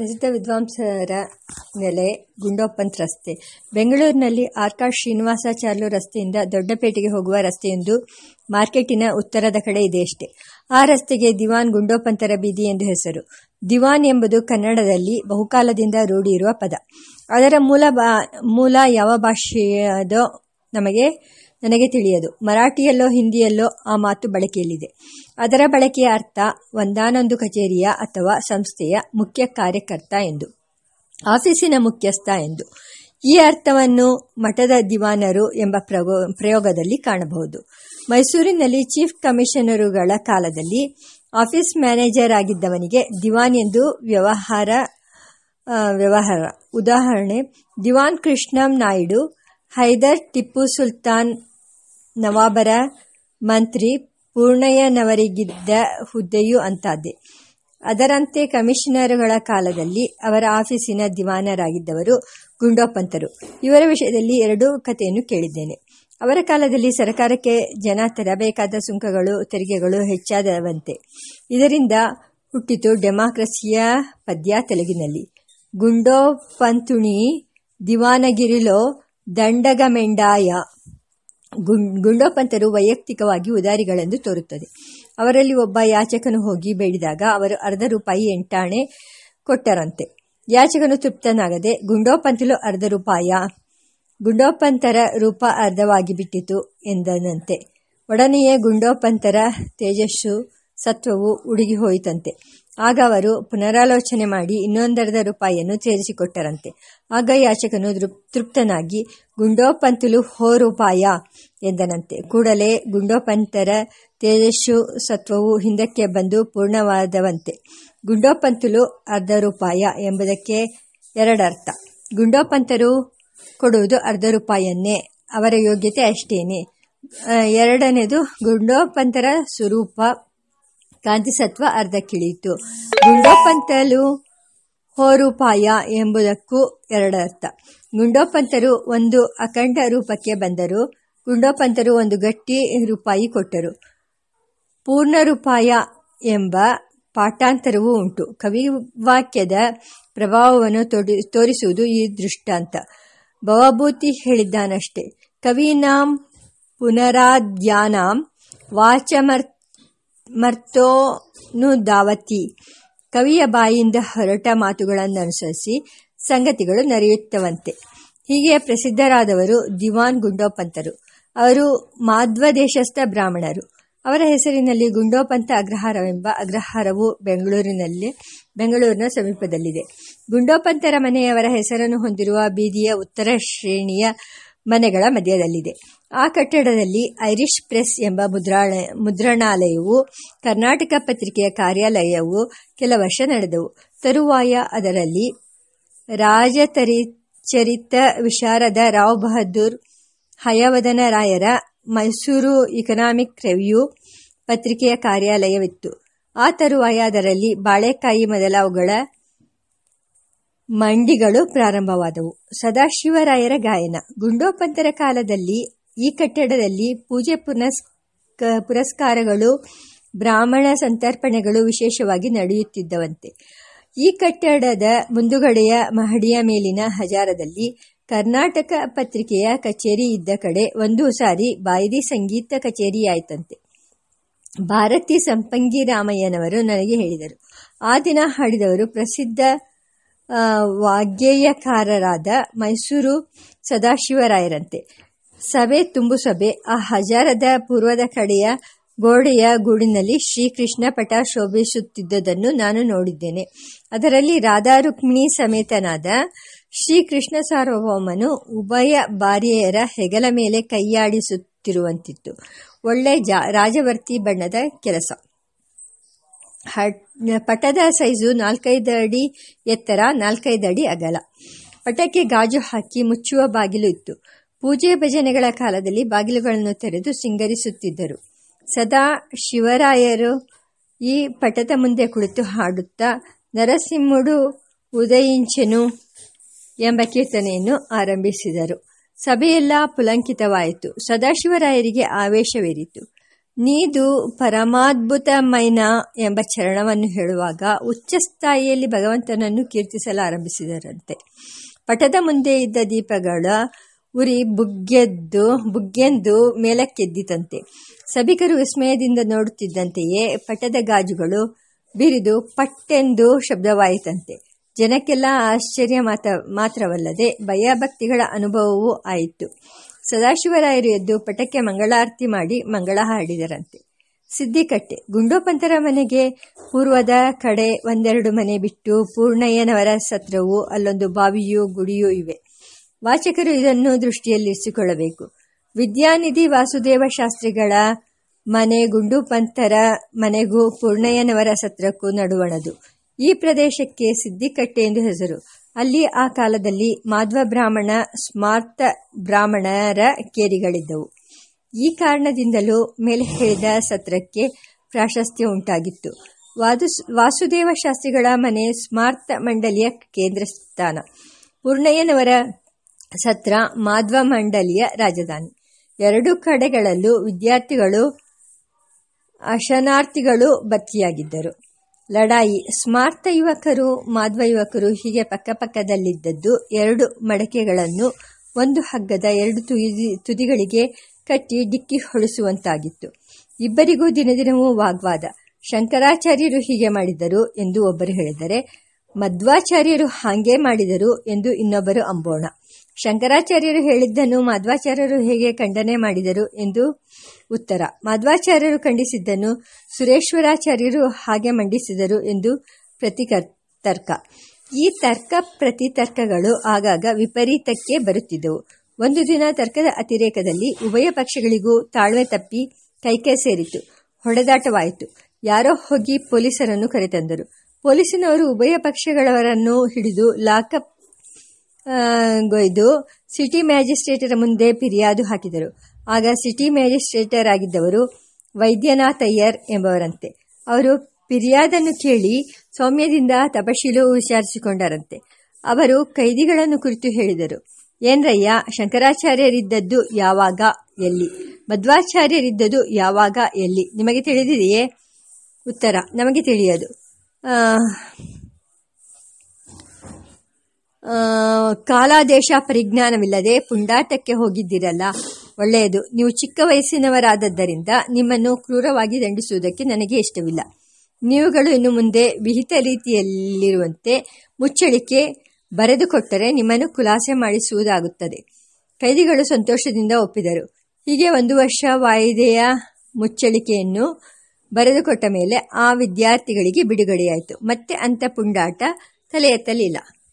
ಪ್ರಸಿದ್ಧ ವಿದ್ವಾಂಸರ ನೆಲೆ ಗುಂಡೋಪಂತ್ ರಸ್ತೆ. ಬೆಂಗಳೂರಿನಲ್ಲಿ ಆರ್ಕಾಡ್ ಶ್ರೀನಿವಾಸಾಚಾರ್ಲು ರಸ್ತೆಯಿಂದ ದೊಡ್ಡಪೇಟೆಗೆ ಹೋಗುವ ರಸ್ತೆಯೊಂದು ಮಾರ್ಕೆಟಿನ ಉತ್ತರದ ಕಡೆ ಇದೆ ಇದೆಯಷ್ಟೆ ಆ ರಸ್ತೆಗೆ ದಿವಾನ್ ಗುಂಡೋಪಂತರ ಬೀದಿ ಎಂದು ಹೆಸರು. ದಿವಾನ್ ಎಂಬುದು ಕನ್ನಡದಲ್ಲಿ ಬಹುಕಾಲದಿಂದ ರೂಢಿಯಿರುವ ಪದ. ಅದರ ಮೂಲ ಮೂಲ ಯಾವ ಭಾಷೆಯದೋ ನಮಗೆ ನನಗೆ ತಿಳಿಯದು. ಮರಾಠಿಯಲ್ಲೋ ಹಿಂದಿಯಲ್ಲೋ ಆ ಮಾತು ಬಳಕೆಯಲ್ಲಿದೆ. ಅದರ ಬಳಕೆಯ ಅರ್ಥ ಒಂದಾನೊಂದು ಕಚೇರಿಯ ಅಥವಾ ಸಂಸ್ಥೆಯ ಮುಖ್ಯ ಕಾರ್ಯಕರ್ತ ಎಂದು, ಆಫೀಸಿನ ಮುಖ್ಯಸ್ಥ ಎಂದು. ಈ ಅರ್ಥವನ್ನು ಮಠದ ದಿವಾನರು ಎಂಬ ಪ್ರಯೋಗದಲ್ಲಿ ಕಾಣಬಹುದು. ಮೈಸೂರಿನಲ್ಲಿ ಚೀಫ್ ಕಮಿಷನರುಗಳ ಕಾಲದಲ್ಲಿ ಆಫೀಸ್ ಮ್ಯಾನೇಜರ್ ಆಗಿದ್ದವನಿಗೆ ದಿವಾನ್ ಎಂದು ವ್ಯವಹಾರ ವ್ಯವಹಾರ. ಉದಾಹರಣೆ, ದಿವಾನ್ ಕೃಷ್ಣಂ ನಾಯ್ಡು, ಹೈದರ್ ಟಿಪ್ಪು ಸುಲ್ತಾನ್ ನವಾಬರ ಮಂತ್ರಿ ಪೂರ್ಣಯ್ಯನವರಿಗಿದ್ದ ಹುದ್ದೆಯೂ ಅಂತಾದ್ದೆ ಅದರಂತೆ ಕಮಿಷನರುಗಳ ಕಾಲದಲ್ಲಿ ಅವರ ಆಫೀಸಿನ ದಿವಾನರಾಗಿದ್ದವರು ಗುಂಡೋಪಂತರು. ಇವರ ವಿಷಯದಲ್ಲಿ ಎರಡು ಕಥೆಯನ್ನು ಕೇಳಿದ್ದೇನೆ. ಅವರ ಕಾಲದಲ್ಲಿ ಸರ್ಕಾರಕ್ಕೆ ಜನ ತರಬೇಕಾದ ಸುಂಕಗಳು, ತೆರಿಗೆಗಳು ಹೆಚ್ಚಾದವಂತೆ. ಇದರಿಂದ ಹುಟ್ಟಿತು ಡೆಮಾಕ್ರಸಿಯ ಪದ್ಯ ತೆಲುಗಿನಲ್ಲಿ. ಗುಂಡೋಪಂತುಣಿ ದಿವಾನಗಿರಿಲೋ ದಂಡಗಮೆಂಡಾಯ. ಗುಂಡೋಪಂತರು ವೈಯಕ್ತಿಕವಾಗಿ ಉದಾರಿಗಳೆಂದು ತೋರುತ್ತದೆ. ಅವರಲ್ಲಿ ಒಬ್ಬ ಯಾಚಕನು ಹೋಗಿ ಬೇಡಿದಾಗ ಅವರು ಅರ್ಧ ರೂಪಾಯಿ ಎಂಟಾಣೆ ಕೊಟ್ಟರಂತೆ. ಯಾಚಕನು ತೃಪ್ತನಾಗದೆ ಗುಂಡೋಪಂತಲು ಅರ್ಧ ರೂಪಾಯ ಗುಂಡೋಪಂತರ ರೂಪ ಅರ್ಧವಾಗಿ ಬಿಟ್ಟಿತು ಎಂದನಂತೆ. ಒಡನೆಯೇ ಗುಂಡೋಪಂತರ ತೇಜಸ್ಸು, ಸತ್ವವು ಉಡುಗಿ ಹೋಯಿತಂತೆ. ಆಗ ಅವರು ಪುನರಾಲೋಚನೆ ಮಾಡಿ ಇನ್ನೊಂದರ್ಧ ರೂಪಾಯಿಯನ್ನು ಸೇರಿಸಿಕೊಟ್ಟರಂತೆ ಆಗ ಯಾಚಕನು ತೃಪ್ತನಾಗಿ, ಗುಂಡೋಪಂತುಲು ಹೋ ರೂಪಾಯ ಎಂದನಂತೆ. ಕೂಡಲೇ ಗುಂಡೋಪಂತರ ತೇಜಸ್ಸು ಸತ್ವವು ಹಿಂದಕ್ಕೆ ಬಂದು ಪೂರ್ಣವಾದವಂತೆ. ಗುಂಡೋಪಂತುಲು ಅರ್ಧ ರೂಪಾಯ ಎಂಬುದಕ್ಕೆ ಎರಡರ್ಥ. ಗುಂಡೋಪಂತರು ಕೊಡುವುದು ಅರ್ಧ ರೂಪಾಯನ್ನೇ, ಅವರ ಯೋಗ್ಯತೆ ಅಷ್ಟೇನೆ. ಎರಡನೇದು, ಗುಂಡೋಪಂತರ ಸ್ವರೂಪ ಕಾಂತಿಸತ್ವ ಅರ್ಧಕ್ಕಿಳಿಯಿತು. ಗುಂಡೋಪಂತಲು ಹೋರೂಪಾಯ ಎಂಬುದಕ್ಕೂ ಎರಡರ್ಥ. ಗುಂಡೋಪಂತರು ಒಂದು ಅಖಂಡ ರೂಪಕ್ಕೆ ಬಂದರು. ಗುಂಡೋಪಂತರು ಒಂದು ಗಟ್ಟಿ ರೂಪಾಯಿ ಕೊಟ್ಟರು. ಪೂರ್ಣ ರೂಪಾಯ ಎಂಬ ಪಾಠಾಂತರವೂ ಉಂಟು. ಕವಿವಾಕ್ಯದ ಪ್ರಭಾವವನ್ನು ತೋರಿಸುವುದು ಈ ದೃಷ್ಟಾಂತ. ಭವಭೂತಿ ಹೇಳಿದ್ದಾನಷ್ಟೇ. ಕವೀನಾಂ ಪುನರಾಧ್ಯಾನಾಂ ವಾಚಮರ್ಥ ಮರ್ತೋನು ದಾವತಿ. ಕವಿಯ ಬಾಯಿಯಿಂದ ಹೊರಟ ಮಾತುಗಳನ್ನು ಅನುಸರಿಸಿ ಸಂಗತಿಗಳು ನಡೆಯುತ್ತವಂತೆ. ಹೀಗೆ ಪ್ರಸಿದ್ಧರಾದವರು ದಿವಾನ್ ಗುಂಡೋಪಂತರು. ಅವರು ಮಾಧ್ವ ದೇಶಸ್ಥ ಬ್ರಾಹ್ಮಣರು. ಅವರ ಹೆಸರಿನಲ್ಲಿ ಗುಂಡೋಪಂತ ಅಗ್ರಹಾರವೆಂಬ ಅಗ್ರಹಾರವು ಬೆಂಗಳೂರಿನಲ್ಲಿ, ಬೆಂಗಳೂರಿನ ಸಮೀಪದಲ್ಲಿದೆ. ಗುಂಡೋಪಂತರ ಮನೆಯವರ ಹೆಸರನ್ನು ಹೊಂದಿರುವ ಬೀದಿಯ ಉತ್ತರ ಶ್ರೇಣಿಯ ಮನೆಗಳ ಮಧ್ಯದಲ್ಲಿದೆ. ಆ ಕಟ್ಟಡದಲ್ಲಿ ಐರಿಷ್ ಪ್ರೆಸ್ ಎಂಬ ಮುದ್ರಾಳ, ಮುದ್ರಣಾಲಯವು, ಕರ್ನಾಟಕ ಪತ್ರಿಕೆಯ ಕಾರ್ಯಾಲಯವು ಕೆಲ ವರ್ಷ ನಡೆದವು. ತರುವಾಯ ಅದರಲ್ಲಿ ರಾಜತರಿಚರಿತ ವಿಶಾರದ ರಾವ್ ಬಹದ್ದೂರ್, ಹಯವದನ ರಾಯರ, ಮೈಸೂರು ಇಕನಾಮಿಕ್ ರಿವ್ಯೂ ಪತ್ರಿಕೆಯ ಕಾರ್ಯಾಲಯವಿತ್ತು. ಆ ತರುವಾಯ ಅದರಲ್ಲಿ ಬಾಳೆಕಾಯಿ ಮೊದಲಾವುಗಳ ಮಂಡಿಗಳು ಪ್ರಾರಂಭವಾದವು. ಸದಾಶಿವರಾಯರ ಗಾಯನ. ಗುಂಡೋಪಂತರ ಕಾಲದಲ್ಲಿ ಈ ಕಟ್ಟಡದಲ್ಲಿ ಪೂಜೆ ಪುನಸ್ ಪುರಸ್ಕಾರಗಳು, ಬ್ರಾಹ್ಮಣ ಸಂತರ್ಪಣೆಗಳು ವಿಶೇಷವಾಗಿ ನಡೆಯುತ್ತಿದ್ದವಂತೆ. ಈ ಕಟ್ಟಡದ ಮುಂದುಗಡೆಯ ಮಹಡಿಯ ಮೇಲಿನ ಹಜಾರದಲ್ಲಿ ಕರ್ನಾಟಕ ಪತ್ರಿಕೆಯ ಕಚೇರಿ ಇದ್ದ ಕಡೆ ಒಂದು ಸಾರಿ ಬಾಯಿದಿ ಸಂಗೀತ ಕಚೇರಿಯಾಯಿತಂತೆ. ಭಾರತಿ ಸಂಪಂಗಿ ರಾಮಯ್ಯನವರು ನನಗೆ ಹೇಳಿದರು. ಆ ದಿನ ಹಾಡಿದವರು ಪ್ರಸಿದ್ಧ ವಾಗ್ಗೇಯಕಾರರಾದ ಮೈಸೂರು ಸದಾಶಿವರಾಯರಂತೆ. ಸಭೆ ತುಂಬು ಸಭೆ. ಆ ಹಜಾರದ ಪೂರ್ವದ ಕಡೆಯ ಗೋಡೆಯ ಗೂಡಿನಲ್ಲಿ ಶ್ರೀಕೃಷ್ಣ ಪಟ ಶೋಭಿಸುತ್ತಿದ್ದುದನ್ನು ನಾನು ನೋಡಿದ್ದೇನೆ. ಅದರಲ್ಲಿ ರಾಧಾ ರುಕ್ಮಿಣಿ ಸಮೇತನಾದ ಶ್ರೀಕೃಷ್ಣ ಸಾರ್ವಭೌಮನು ಉಭಯ ಬಾರಿಯರ ಹೆಗಲ ಮೇಲೆ ಕೈಯಾಡಿಸುತ್ತಿರುವಂತಿತ್ತು. ಒಳ್ಳೆ ಜಾ, ರಾಜವರ್ತಿ ಬಣ್ಣದ ಕೆಲಸ. ಪಟದ ಸೈಜು ನಾಲ್ಕೈದು ಅಡಿ ಎತ್ತರ ನಾಲ್ಕೈದು ಅಡಿ ಅಗಲ. ಪಟಕ್ಕೆ ಗಾಜು ಹಾಕಿ ಮುಚ್ಚುವ ಬಾಗಿಲು ಇತ್ತು. ಪೂಜೆ ಭಜನೆಗಳ ಕಾಲದಲ್ಲಿ ಬಾಗಿಲುಗಳನ್ನು ತೆರೆದು ಸಿಂಗರಿಸುತ್ತಿದ್ದರು. ಸದಾ ಶಿವರಾಯರು ಈ ಪಟದ ಮುಂದೆ ಕುಳಿತು ಹಾಡುತ್ತಾ, ನರಸಿಂಹುಡು, ಉದಯಿಂಚೆನು ಎಂಬ ಕೀರ್ತನೆಯನ್ನು ಆರಂಭಿಸಿದರು. ಸಭೆಯೆಲ್ಲ ಪುಲಂಕಿತವಾಯಿತು. ಸದಾಶಿವರಾಯರಿಗೆ ಆವೇಶವೇರಿತು. ನೀದು ಪರಮಾದ್ಭುತಮೈನ ಎಂಬ ಚರಣವನ್ನು ಹೇಳುವಾಗ ಉಚ್ಚ ಸ್ಥಾಯಿಯಲ್ಲಿ ಭಗವಂತನನ್ನು ಕೀರ್ತಿಸಲಾರಂಭಿಸಿದರಂತೆ. ಪಟದ ಮುಂದೆ ಇದ್ದ ದೀಪಗಳ ಉರಿ ಬುಗ್ಗೆದ್ದು, ಬುಗ್ಗೆಂದು ಮೇಲಕ್ಕೆದ್ದಿತಂತೆ. ಸಭಿಕರು ವಿಸ್ಮಯದಿಂದ ನೋಡುತ್ತಿದ್ದಂತೆಯೇ ಪಟದ ಗಾಜುಗಳು ಬಿರಿದು ಪಟ್ಟೆಂದು ಶಬ್ದವಾಯಿತಂತೆ. ಜನಕ್ಕೆಲ್ಲ ಆಶ್ಚರ್ಯ ಮಾತ, ಮಾತ್ರವಲ್ಲದೆ ಭಯಭಕ್ತಿಗಳ ಅನುಭವವೂ ಆಯಿತು. ಸದಾಶಿವರಾಯರು ಎದ್ದು ಪಟಕ್ಕೆ ಮಂಗಳಾರತಿ ಮಾಡಿ ಮಂಗಳ ಹಾಡಿದರಂತೆ. ಸಿದ್ದಿಕಟ್ಟೆ, ಗುಂಡೋಪಂತರ ಮನೆಗೆ ಪೂರ್ವದ ಕಡೆ ಒಂದೆರಡು ಮನೆ ಬಿಟ್ಟು ಪೂರ್ಣಯ್ಯನವರ ಸತ್ರವು ಅಲ್ಲೊಂದು ಬಾವಿಯೂ ಗುಡಿಯೂ ಇವೆ. ವಾಚಕರು ಇದನ್ನು ದೃಷ್ಟಿಯಲ್ಲಿರಿಸಿಕೊಳ್ಳಬೇಕು. ವಿದ್ಯಾನಿಧಿ ವಾಸುದೇವ ಶಾಸ್ತ್ರಿಗಳ ಮನೆ ಗುಂಡುಪಂತರ ಮನೆಗೂ ಪೂರ್ಣಯ್ಯನವರ ಸತ್ರಕ್ಕೂ ನಡುವಣದು. ಈ ಪ್ರದೇಶಕ್ಕೆ ಸಿದ್ದಿಕಟ್ಟೆ ಎಂದು ಹೆಸರು. ಅಲ್ಲಿ ಆ ಕಾಲದಲ್ಲಿ ಮಾಧ್ವ ಬ್ರಾಹ್ಮಣ, ಸ್ಮಾರ್ತ ಬ್ರಾಹ್ಮಣರ ಕೇರಿಗಳಿದ್ದವು. ಈ ಕಾರಣದಿಂದಲೂ ಮೇಲೆ ಹೇಳಿದ ಸತ್ರಕ್ಕೆ ಪ್ರಾಶಸ್ತ್ಯ ಉಂಟಾಗಿತ್ತು. ವಾದು ವಾಸುದೇವ ಶಾಸ್ತ್ರಿಗಳ ಮನೆ ಸ್ಮಾರ್ತ ಮಂಡಲಿಯ ಕೇಂದ್ರ ಸ್ಥಾನ ಪೂರ್ಣಯ್ಯನವರ ಸತ್ರ ಮಾಧ್ವ ಮಂಡಲಿಯ ರಾಜಧಾನಿ. ಎರಡು ಕಡೆಗಳಲ್ಲೂ ವಿದ್ಯಾರ್ಥಿಗಳು, ಅಶನಾರ್ಥಿಗಳು ಭರ್ತಿಯಾಗಿದ್ದರು. ಲಡಾಯಿ ಸ್ಮಾರ್ತ ಯುವಕರು, ಮಾಧ್ವ ಯುವಕರು ಹೀಗೆ ಪಕ್ಕಪಕ್ಕದಲ್ಲಿದ್ದದ್ದು ಎರಡು ಮಡಕೆಗಳನ್ನು ಒಂದು ಹಗ್ಗದ ಎರಡು ತುದಿ ತುದಿಗಳಿಗೆ ಕಟ್ಟಿ ಡಿಕ್ಕಿ ಹೊಳಿಸುವಂತಾಗಿತ್ತು. ಇಬ್ಬರಿಗೂ ದಿನದಿನವೂ ವಾಗ್ವಾದ. ಶಂಕರಾಚಾರ್ಯರು ಹೀಗೆ ಮಾಡಿದರು ಎಂದು ಒಬ್ಬರು ಹೇಳಿದರೆ, ಮಧ್ವಾಚಾರ್ಯರು ಹಾಗೆ ಮಾಡಿದರು ಎಂದು ಇನ್ನೊಬ್ಬರು ಅಂಬೋಣ. ಶಂಕರಾಚಾರ್ಯರು ಹೇಳಿದ್ದನ್ನು ಮಾಧ್ವಾಚಾರ್ಯರು ಹೇಗೆ ಖಂಡನೆ ಮಾಡಿದರು ಎಂದು ಉತ್ತರ. ಮಾಧ್ವಾಚಾರ್ಯರು ಖಂಡಿಸಿದ್ದನ್ನು ಸುರೇಶ್ವರಾಚಾರ್ಯರು ಹಾಗೆ ಮಂಡಿಸಿದರು ಎಂದು ಪ್ರತಿತರ್ಕ. ಈ ತರ್ಕ ಪ್ರತಿತರ್ಕಗಳು ಆಗಾಗ ವಿಪರೀತಕ್ಕೆ ಬರುತ್ತಿದ್ದವು. ಒಂದು ದಿನ ತರ್ಕದ ಅತಿರೇಕದಲ್ಲಿ ಉಭಯ ಪಕ್ಷಗಳಿಗೂ ತಾಳ್ವೆ ತಪ್ಪಿ ಕೈಕೈ ಸೇರಿತು. ಹೊಡೆದಾಟವಾಯಿತು. ಯಾರೋ ಹೋಗಿ ಪೊಲೀಸರನ್ನು ಕರೆತಂದರು. ಪೊಲೀಸಿನವರು ಉಭಯ ಪಕ್ಷಗಳವರನ್ನು ಹಿಡಿದು ಲಾಕಪ್ ಗೊಯ್ದು ಸಿಟಿ ಮ್ಯಾಜಿಸ್ಟ್ರೇಟರ ಮುಂದೆ ಫಿರ್ಯಾದು ಹಾಕಿದರು. ಆಗ ಸಿಟಿ ಮ್ಯಾಜಿಸ್ಟ್ರೇಟರ್ ಆಗಿದ್ದವರು ವೈದ್ಯನಾಥಯ್ಯರ್ ಎಂಬವರಂತೆ. ಅವರು ಫಿರ್ಯಾದನ್ನು ಕೇಳಿ ಸೌಮ್ಯದಿಂದ ತಪಶೀಲು ವಿಚಾರಿಸಿಕೊಂಡರಂತೆ. ಅವರು ಕೈದಿಗಳನ್ನು ಕುರಿತು ಹೇಳಿದರು. ಏನ್ರಯ್ಯ, ಶಂಕರಾಚಾರ್ಯರಿದ್ದದ್ದು ಯಾವಾಗ, ಎಲ್ಲಿ? ಮಧ್ವಾಚಾರ್ಯರಿದ್ದದ್ದು ಯಾವಾಗ, ಎಲ್ಲಿ? ನಿಮಗೆ ತಿಳಿದಿದೆಯೇ? ಉತ್ತರ, ನಮಗೆ ತಿಳಿಯದು. ಕಾಲಾದೇಶ ಪರಿಜ್ಞಾನವಿಲ್ಲದೆ ಪುಂಡಾಟಕ್ಕೆ ಹೋಗಿದ್ದಿರಲ್ಲ. ಒಳ್ಳೆಯದು. ನೀವು ಚಿಕ್ಕ ವಯಸ್ಸಿನವರಾದದ್ದರಿಂದ ನಿಮ್ಮನ್ನು ಕ್ರೂರವಾಗಿ ದಂಡಿಸುವುದಕ್ಕೆ ನನಗೆ ಇಷ್ಟವಿಲ್ಲ. ನೀವುಗಳು ಇನ್ನು ಮುಂದೆ ವಿಹಿತ ರೀತಿಯಲ್ಲಿರುವಂತೆ ಮುಚ್ಚಳಿಕೆ ಬರೆದುಕೊಟ್ಟರೆ ನಿಮ್ಮನ್ನು ಖುಲಾಸೆ ಮಾಡಿಸುವುದಾಗುತ್ತದೆ. ಕೈದಿಗಳು ಸಂತೋಷದಿಂದ ಒಪ್ಪಿದರು. ಹೀಗೆ ಒಂದು ವರ್ಷ ವಾಯಿದೆಯ ಮುಚ್ಚಳಿಕೆಯನ್ನು ಬರೆದುಕೊಟ್ಟ ಮೇಲೆ ಆ ವಿದ್ಯಾರ್ಥಿಗಳಿಗೆ ಬಿಡುಗಡೆಯಾಯಿತು. ಮತ್ತೆ ಅಂಥ ಪುಂಡಾಟ ತಲೆ ಎತ್ತಲಿಲ್ಲ